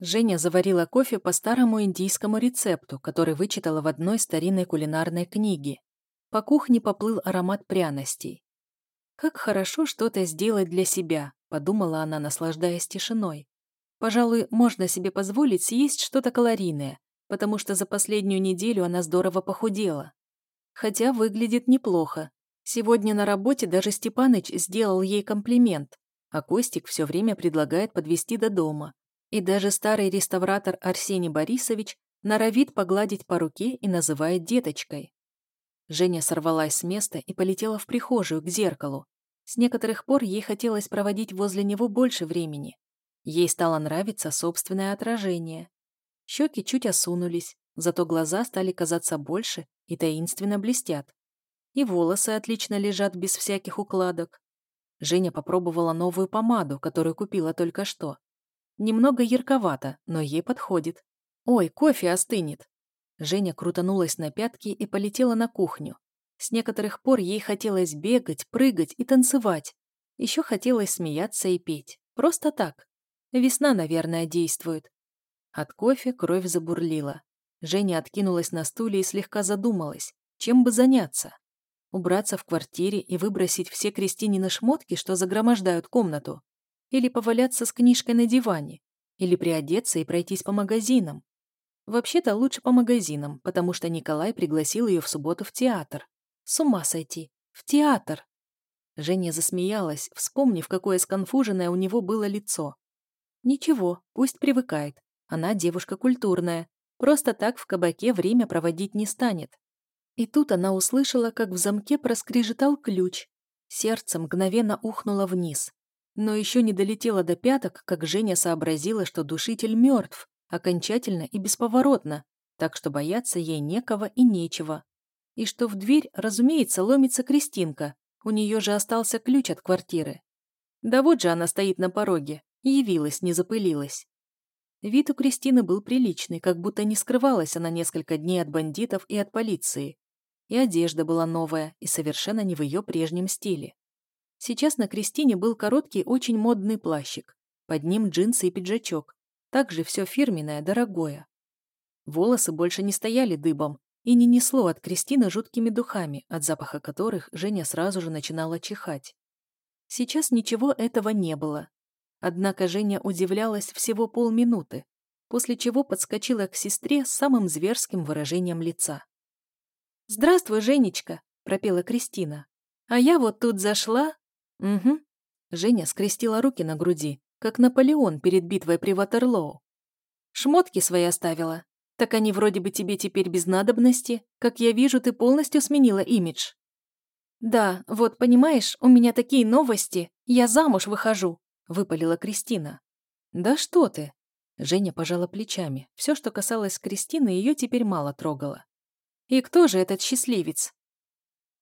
Женя заварила кофе по старому индийскому рецепту, который вычитала в одной старинной кулинарной книге. По кухне поплыл аромат пряностей. «Как хорошо что-то сделать для себя», — подумала она, наслаждаясь тишиной. «Пожалуй, можно себе позволить съесть что-то калорийное, потому что за последнюю неделю она здорово похудела. Хотя выглядит неплохо. Сегодня на работе даже Степаныч сделал ей комплимент, а Костик все время предлагает подвезти до дома. И даже старый реставратор Арсений Борисович норовит погладить по руке и называет деточкой. Женя сорвалась с места и полетела в прихожую, к зеркалу. С некоторых пор ей хотелось проводить возле него больше времени. Ей стало нравиться собственное отражение. Щеки чуть осунулись, зато глаза стали казаться больше и таинственно блестят. И волосы отлично лежат без всяких укладок. Женя попробовала новую помаду, которую купила только что. Немного ярковато, но ей подходит. «Ой, кофе остынет!» Женя крутанулась на пятки и полетела на кухню. С некоторых пор ей хотелось бегать, прыгать и танцевать. Еще хотелось смеяться и петь. Просто так. Весна, наверное, действует. От кофе кровь забурлила. Женя откинулась на стуле и слегка задумалась, чем бы заняться. Убраться в квартире и выбросить все Кристинины шмотки, что загромождают комнату? Или поваляться с книжкой на диване? Или приодеться и пройтись по магазинам? Вообще-то лучше по магазинам, потому что Николай пригласил ее в субботу в театр. С ума сойти. В театр. Женя засмеялась, вспомнив, какое сконфуженное у него было лицо. Ничего, пусть привыкает. Она девушка культурная. Просто так в кабаке время проводить не станет. И тут она услышала, как в замке проскрежетал ключ. Сердце мгновенно ухнуло вниз. Но еще не долетело до пяток, как Женя сообразила, что душитель мертв, окончательно и бесповоротно, так что бояться ей некого и нечего. И что в дверь, разумеется, ломится Кристинка, у нее же остался ключ от квартиры. Да вот же она стоит на пороге, явилась, не запылилась. Вид у Кристины был приличный, как будто не скрывалась она несколько дней от бандитов и от полиции. И одежда была новая, и совершенно не в ее прежнем стиле. Сейчас на Кристине был короткий, очень модный плащик. Под ним джинсы и пиджачок. Также все фирменное, дорогое. Волосы больше не стояли дыбом и не несло от Кристины жуткими духами, от запаха которых Женя сразу же начинала чихать. Сейчас ничего этого не было. Однако Женя удивлялась всего полминуты, после чего подскочила к сестре с самым зверским выражением лица. «Здравствуй, Женечка!» — пропела Кристина. «А я вот тут зашла...» «Угу». Женя скрестила руки на груди, как Наполеон перед битвой при Ватерлоу. «Шмотки свои оставила. Так они вроде бы тебе теперь без надобности. Как я вижу, ты полностью сменила имидж». «Да, вот понимаешь, у меня такие новости. Я замуж выхожу», — выпалила Кристина. «Да что ты!» Женя пожала плечами. Все, что касалось Кристины, ее теперь мало трогало. И кто же этот счастливец?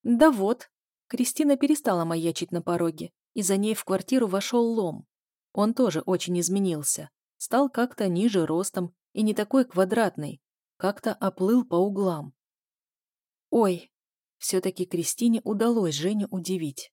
Да вот. Кристина перестала маячить на пороге, и за ней в квартиру вошел лом. Он тоже очень изменился. Стал как-то ниже ростом и не такой квадратный, как-то оплыл по углам. Ой, все-таки Кристине удалось Женю удивить.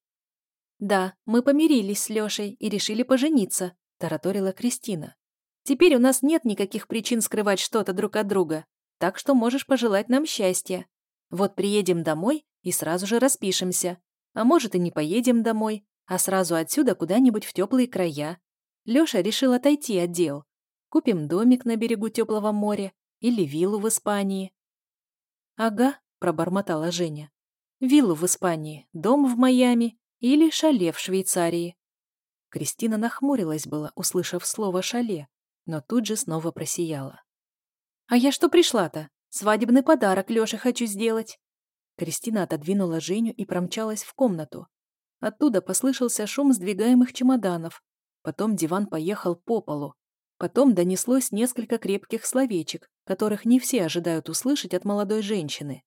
«Да, мы помирились с Лешей и решили пожениться», – тараторила Кристина. «Теперь у нас нет никаких причин скрывать что-то друг от друга так что можешь пожелать нам счастья. Вот приедем домой и сразу же распишемся. А может и не поедем домой, а сразу отсюда куда-нибудь в теплые края. Лёша решил отойти от дел. Купим домик на берегу теплого моря или виллу в Испании. «Ага», — пробормотала Женя. «Виллу в Испании, дом в Майами или шале в Швейцарии». Кристина нахмурилась была, услышав слово «шале», но тут же снова просияла. «А я что пришла-то? Свадебный подарок Лёше хочу сделать». Кристина отодвинула Женю и промчалась в комнату. Оттуда послышался шум сдвигаемых чемоданов. Потом диван поехал по полу. Потом донеслось несколько крепких словечек, которых не все ожидают услышать от молодой женщины.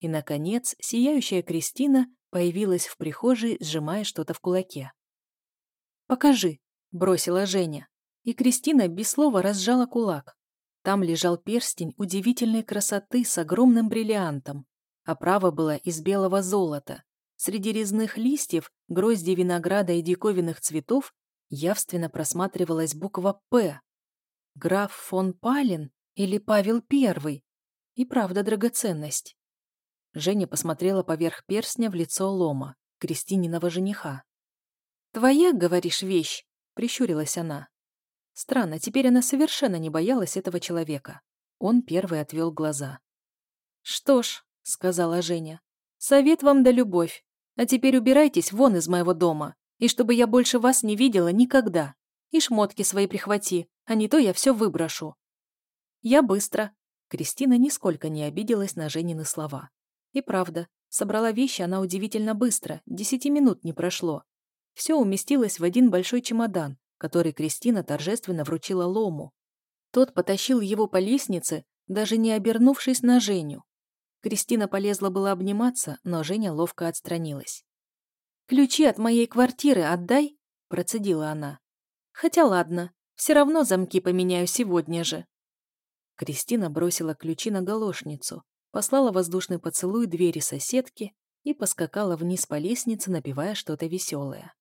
И, наконец, сияющая Кристина появилась в прихожей, сжимая что-то в кулаке. «Покажи», — бросила Женя. И Кристина без слова разжала кулак. Там лежал перстень удивительной красоты с огромным бриллиантом. Оправа была из белого золота. Среди резных листьев, грозди винограда и диковинных цветов явственно просматривалась буква «П». Граф фон Пален или Павел Первый? И правда драгоценность. Женя посмотрела поверх перстня в лицо Лома, Кристининого жениха. «Твоя, говоришь, вещь?» — прищурилась она. Странно, теперь она совершенно не боялась этого человека. Он первый отвел глаза. «Что ж», — сказала Женя, — «совет вам да любовь. А теперь убирайтесь вон из моего дома, и чтобы я больше вас не видела никогда. И шмотки свои прихвати, а не то я все выброшу». «Я быстро». Кристина нисколько не обиделась на Женины слова. И правда, собрала вещи она удивительно быстро, десяти минут не прошло. Все уместилось в один большой чемодан, который Кристина торжественно вручила Лому. Тот потащил его по лестнице, даже не обернувшись на Женю. Кристина полезла было обниматься, но Женя ловко отстранилась. «Ключи от моей квартиры отдай», – процедила она. «Хотя ладно, все равно замки поменяю сегодня же». Кристина бросила ключи на галошницу, послала воздушный поцелуй двери соседки и поскакала вниз по лестнице, напевая что-то веселое.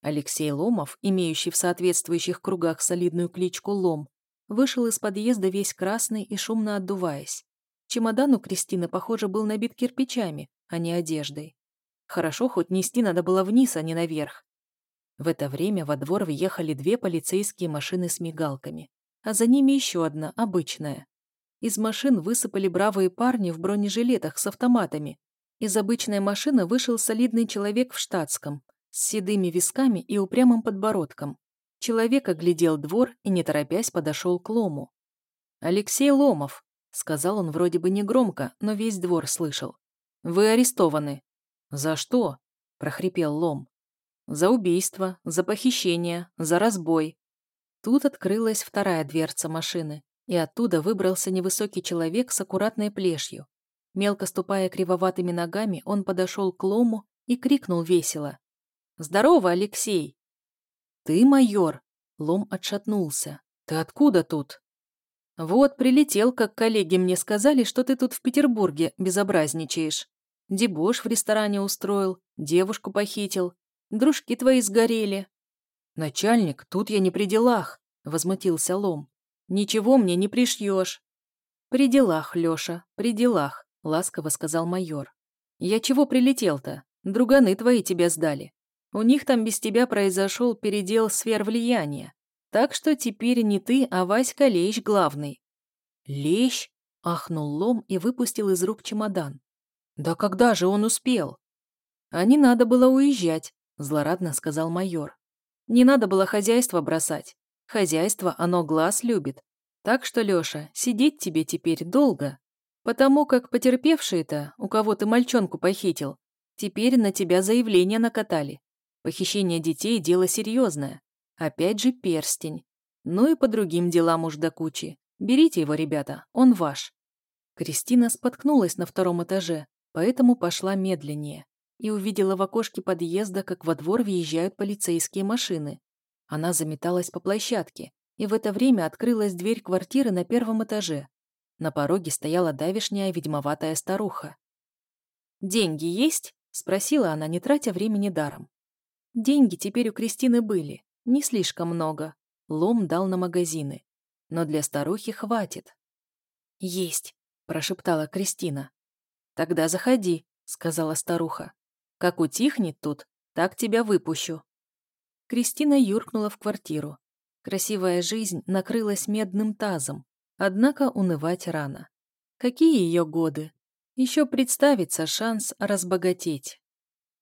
Алексей Ломов, имеющий в соответствующих кругах солидную кличку Лом, вышел из подъезда весь красный и шумно отдуваясь. Чемодан у Кристины, похоже, был набит кирпичами, а не одеждой. Хорошо, хоть нести надо было вниз, а не наверх. В это время во двор въехали две полицейские машины с мигалками, а за ними еще одна, обычная. Из машин высыпали бравые парни в бронежилетах с автоматами. Из обычной машины вышел солидный человек в штатском, с седыми висками и упрямым подбородком. Человек оглядел двор и, не торопясь, подошел к Лому. «Алексей Ломов», — сказал он вроде бы негромко, но весь двор слышал. «Вы арестованы». «За что?» — прохрипел Лом. «За убийство, за похищение, за разбой». Тут открылась вторая дверца машины, и оттуда выбрался невысокий человек с аккуратной плешью. Мелко ступая кривоватыми ногами, он подошел к Лому и крикнул весело. «Здорово, Алексей!» «Ты майор!» Лом отшатнулся. «Ты откуда тут?» «Вот, прилетел, как коллеги мне сказали, что ты тут в Петербурге безобразничаешь. Дебош в ресторане устроил, девушку похитил, дружки твои сгорели». «Начальник, тут я не при делах», — возмутился Лом. «Ничего мне не пришьешь». «При делах, Леша, при делах», — ласково сказал майор. «Я чего прилетел-то? Друганы твои тебя сдали. У них там без тебя произошел передел сфер влияния. Так что теперь не ты, а Васька Лещ главный». «Лещ?» – ахнул Лом и выпустил из рук чемодан. «Да когда же он успел?» «А не надо было уезжать», – злорадно сказал майор. «Не надо было хозяйство бросать. Хозяйство, оно глаз любит. Так что, Леша, сидеть тебе теперь долго. Потому как потерпевшие-то, у кого ты мальчонку похитил, теперь на тебя заявление накатали. Похищение детей – дело серьезное. Опять же перстень. Ну и по другим делам уж до кучи. Берите его, ребята, он ваш. Кристина споткнулась на втором этаже, поэтому пошла медленнее и увидела в окошке подъезда, как во двор въезжают полицейские машины. Она заметалась по площадке, и в это время открылась дверь квартиры на первом этаже. На пороге стояла давишняя ведьмоватая старуха. «Деньги есть?» – спросила она, не тратя времени даром. Деньги теперь у Кристины были, не слишком много. Лом дал на магазины. Но для старухи хватит. «Есть», – прошептала Кристина. «Тогда заходи», – сказала старуха. «Как утихнет тут, так тебя выпущу». Кристина юркнула в квартиру. Красивая жизнь накрылась медным тазом, однако унывать рано. Какие ее годы? Еще представится шанс разбогатеть.